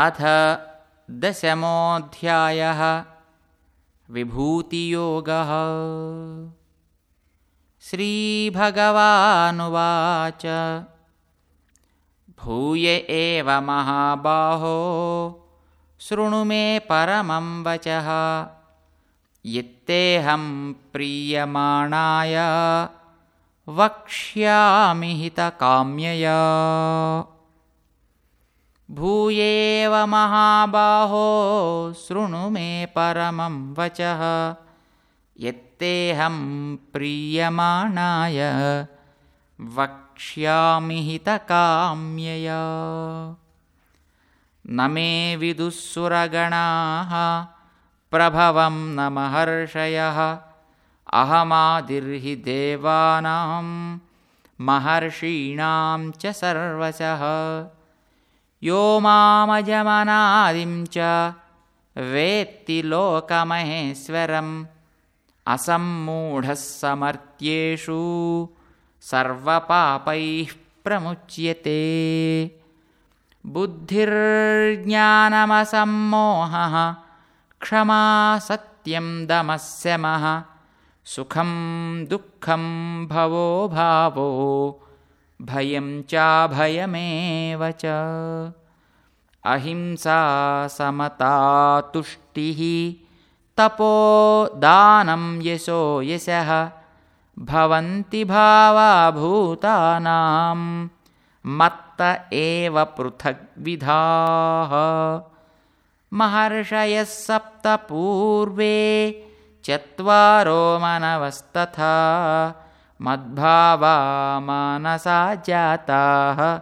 अथ दशमोऽध्यायः विभूतियोगः। श्रीभगवानुवाच। भूय एव महाबाहो शृणु मे परमं वचः। यत्तेऽहं प्रीयमाणाय वक्ष्यामि हितकाम्यया भूयेव महाबाहो शृणु मे परमं वचः। यत्तेऽहं प्रीयमाणाय वक्ष्यामि हितकाम्यया। न मे विदुःसुरगणाः प्रभवं न महर्षयः। अहमादिर्हि देवानां महर्षीणां च सर्वशः यो मामजमनादिं च वेत्ति लोकमहेश्वरम् असम्मूढः समर्थ्येषु सर्वपापैः प्रमुच्यते। बुद्धिर्ज्ञानमसम्मोहः क्षमा सत्यं दमस्यमः सुखं दुःखं भवो भावो भयं चाभयमेव च। अहिंसा समता तुष्टिः। तपो दानं यशो यशः। भवन्ति भावाभूतानां। मत्त एव पृथग्विधाः। महर्षयः सप्तपूर्वे चत्वारो मनवस्तथा मद्भावा मानसा जाताः।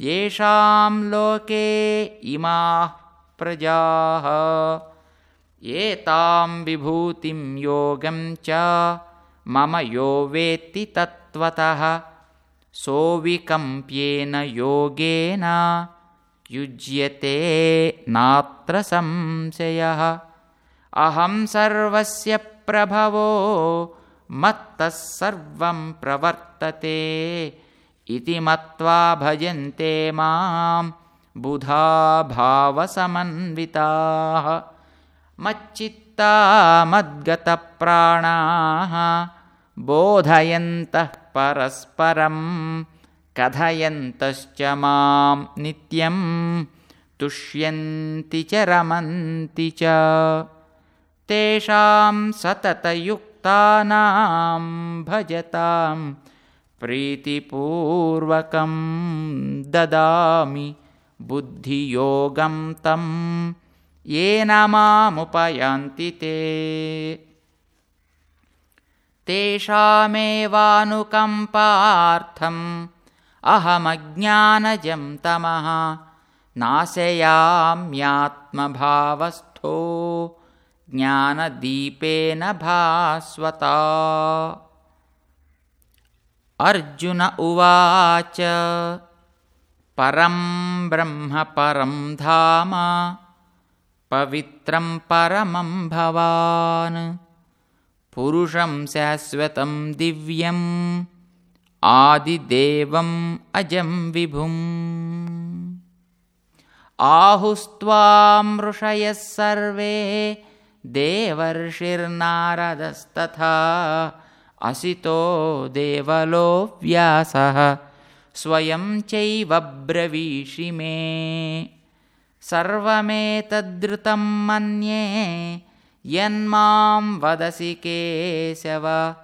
येषां लोके इमाः प्रजाः। एतां विभूतिं योगं च मम यो वेत्ति तत्त्वतः। सोऽविकम्प्येन योगेन युज्यते नात्र संशयः। अहं सर्वस्य प्रभवो मत्तः सर्वं प्रवर्तते इति मत्वा भजन्ते मां बुधा भावसमन्विताः मच्चित्ता मद्गतप्राणाः बोधयन्तः परस्परं कथयन्तश्च मां नित्यं तुष्यन्ति च रमन्ति च। तेषां सततयुक्तानां भजतां प्रीतिपूर्वकं ददामि बुद्धियोगं तं येन मामुपयान्ति ते। तेषामेवानुकम्पार्थम् अहमज्ञानजं तमः नाशयाम्यात्मभावस्थो ज्ञानदीपेन भास्वता। अर्जुन उवाच परं ब्रह्म परं धाम पवित्रं परमं भवान्। पुरुषं शाश्वतं दिव्यम् आदिदेवम् अजं विभुम्। आहुस्त्वां ऋषयः सर्वे देवर्षिर्नारदस्तथा। असितो देवलो व्यासः स्वयं चैव ब्रवीषि मे। सर्वमेतद्धृतं मन्ये यन्मां वदसि केशव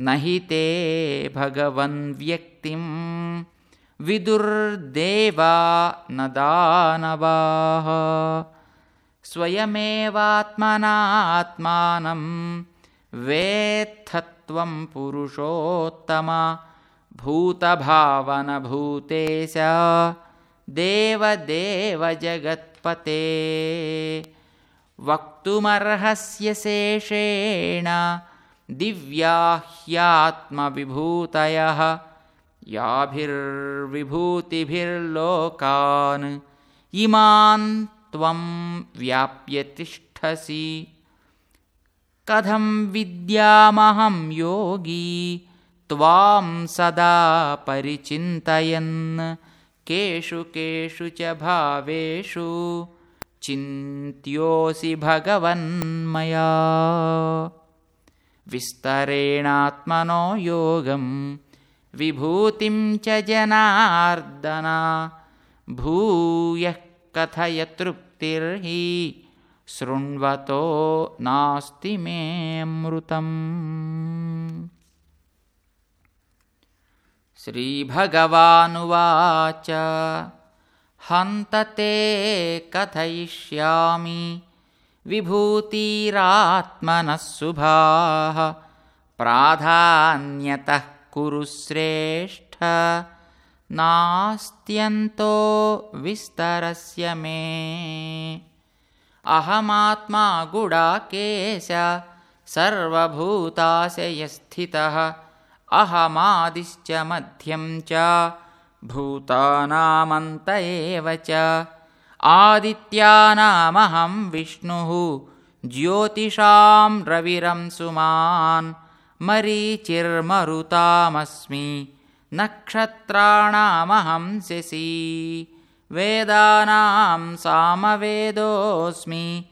न हि ते भगवन्व्यक्तिं। विदुर्देवा न दानवाः स्वयमेवात्मनात्मानं वेत्थत्वं पुरुषोत्तम भूतभावनभूतेश देवदेव जगत्पते वक्तुमर्हस्य शेषेण दिव्या ह्यात्मविभूतयः याभिर्विभूतिभिर्लोकान् इमान् त्वं व्याप्य तिष्ठसि कथं विद्यामहं योगी त्वां सदा परिचिन्तयन्। केषु केषु च भावेषु चिन्त्योऽसि भगवन्मया विस्तरेणात्मनो योगं विभूतिं च जनार्दन। भूयः कथय तृप्तिर्हि शृण्वतो नास्ति मेऽमृतम् श्रीभगवानुवाच हन्त ते कथयिष्यामि विभूतिरात्मनः शुभाः प्राधान्यतः कुरु श्रेष्ठ नास्त्यन्तो विस्तरस्य मे। अहमात्मा गुडाकेश सर्वभूताशयस्थितः अहमादिश्च मध्यं च भूतानामन्त एव च। आदित्यानामहं विष्णुः ज्योतिषां रविरं सुमान् मरीचिर्मरुतामस्मि नक्षत्राणामहं शशि वेदानां सामवेदोऽस्मि।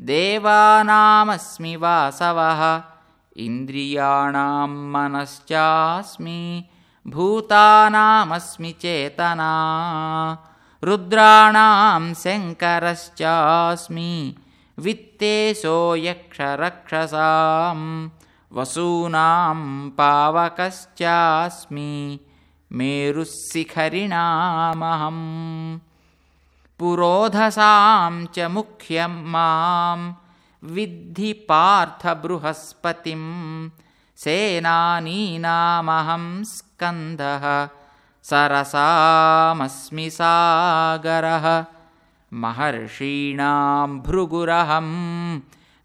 देवानामस्मि वासवः। इन्द्रियाणां मनश्चास्मि। भूतानामस्मि चेतना। रुद्राणां शङ्करश्चास्मि। वित्तेशो यक्षरक्षसां वसूनां पावकश्चास्मि मेरुःशिखरिणामहम् पुरोधसां च मुख्यं मां विद्धि पार्थबृहस्पतिं सेनानीनामहं स्कन्दः सरसामस्मि सागरः महर्षीणां भृगुरहं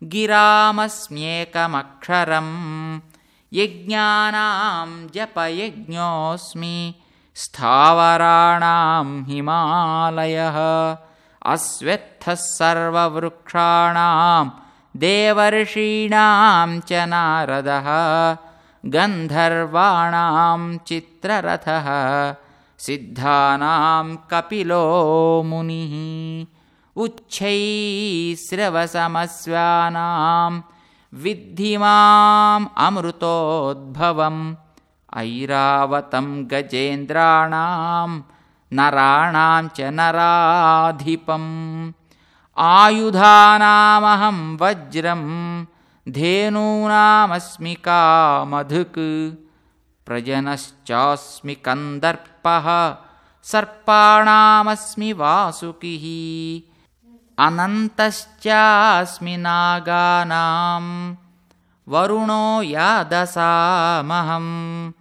गिरामस्म्येकमक्षरं यज्ञानां जपयज्ञोऽस्मि। स्थावराणां हिमालयः। अस्वस्थः सर्ववृक्षाणां देवर्षीणां च नारदः। गन्धर्वाणां चित्ररथः। सिद्धानां कपिलो मुनिः उच्छैस्रवसमस्वानां विद्धि माम् अमृतोद्भवम् ऐरावतं गजेन्द्राणां नराणां च नराधिपम् आयुधानामहं वज्रं धेनूनामस्मि कामधुक् प्रजनश्चास्मि कन्दर्पः सर्पाणामस्मि वासुकिः अनन्तश्चास्मि नागानां वरुणो यादसामहम्।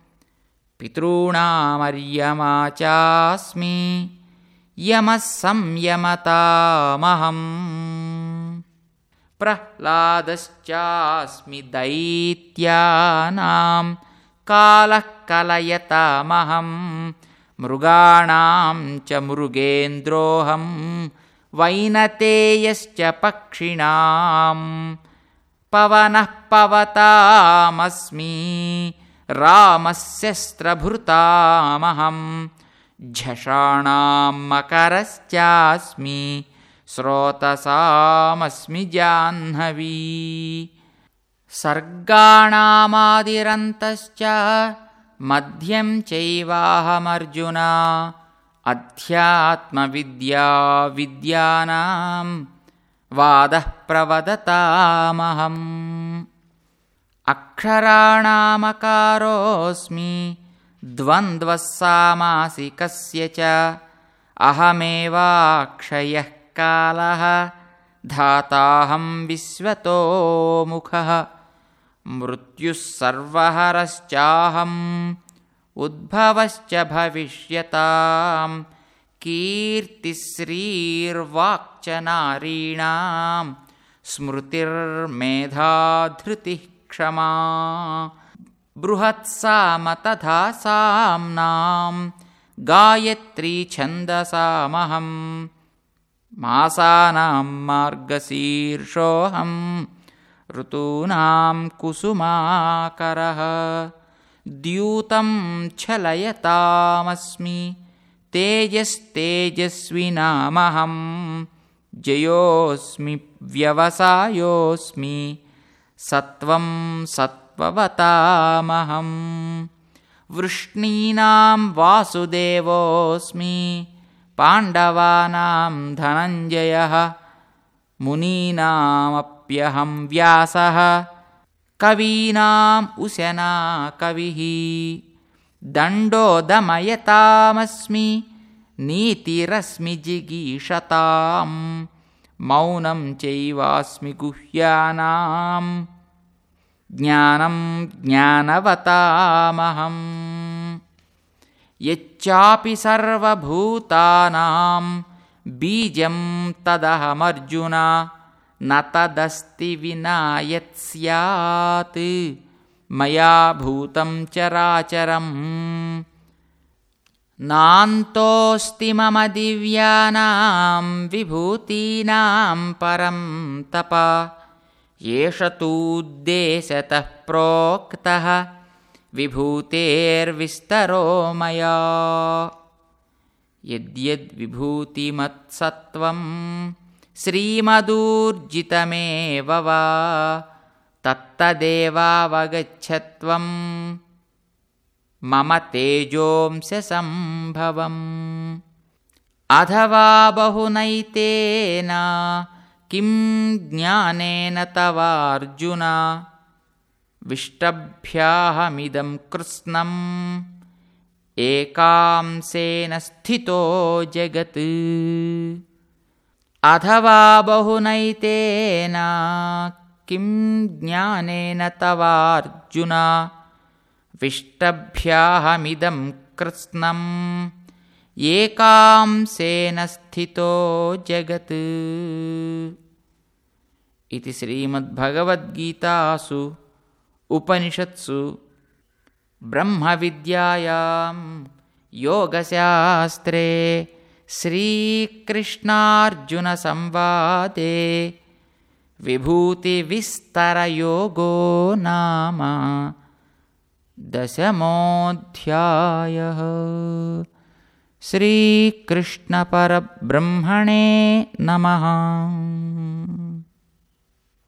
पितॄणामर्यमा चास्मि यमः संयमतामहम्। प्रह्लादश्चास्मि दैत्यानां कालः कलयतामहं मृगाणां च मृगेन्द्रोऽहं वैनतेयश्च पक्षिणां पवनः पवतामस्मि। रामस्यस्त्रभृतामहं झषाणां मकरश्चास्मि। स्रोतसामस्मि जाह्नवी। सर्गाणामादिरन्तश्च मध्यं चैवाहमर्जुन अध्यात्मविद्या विद्यानां वादः प्रवदतामहम्। अक्षराणामकारोऽस्मि द्वन्द्वः सामासिकस्य च। अहमेवाक्षयः कालः धाताहं विश्वतो मुखः मृत्युः सर्वहरश्चाहम् उद्भवश्च भविष्यतां कीर्तिश्रीर्वाक्च नारीणां स्मृतिर्मेधाधृतिः क्षमा। बृहत्साम तथा साम्नां गायत्री छन्दसामहम्। मासानां मार्गशीर्षोऽहं ऋतूनां कुसुमाकरः द्यूतं छलयतामस्मि। तेजस्तेजस्विनामहं जयोऽस्मि व्यवसायोऽस्मि। सत्त्वं सत्त्ववतामहं वृष्णीनां वासुदेवोऽस्मि। पाण्डवानां धनञ्जयः। मुनीनामप्यहं व्यासः कवीनाम् उशना कविः। दण्डोदमयतामस्मि नीतिरस्मि जिगीषतां मौनं चैवास्मि गुह्यानां ज्ञानं ज्ञानवतामहम्। यच्चापि सर्वभूतानां बीजं तदहमर्जुन न तदस्ति विना यत् स्यात् मया भूतं चराचरम्। नान्तोऽस्ति मम दिव्यानां विभूतीनां परं तप। एष तूद्देशतः प्रोक्तः। विभूतेर्विस्तरो मया। यद्यद्विभूतिमत्सत्त्वं श्रीमदूर्जितमेव वा तत्तदेवावगच्छत्वं मम तेजोंस्यसम्भवम् अथवा बहुनैतेन। किं ज्ञानेन तवार्जुन। विष्टभ्याहमिदं कृत्स्नम् एकांसेन स्थितो जगत् अथवा बहुनैतेन किं ज्ञानेन तवार्जुन? विष्टभ्याहमिदं कृत्स्नम् एकांसेन स्थितो जगत्। इति श्रीमद्भगवद्गीतासु उपनिषत्सु ब्रह्मविद्यायां योगशास्त्रे श्रीकृष्णार्जुनसंवादे विभूतिविस्तरयोगो नाम दशमोऽध्यायः। श्रीकृष्णपरब्रह्मणे नमः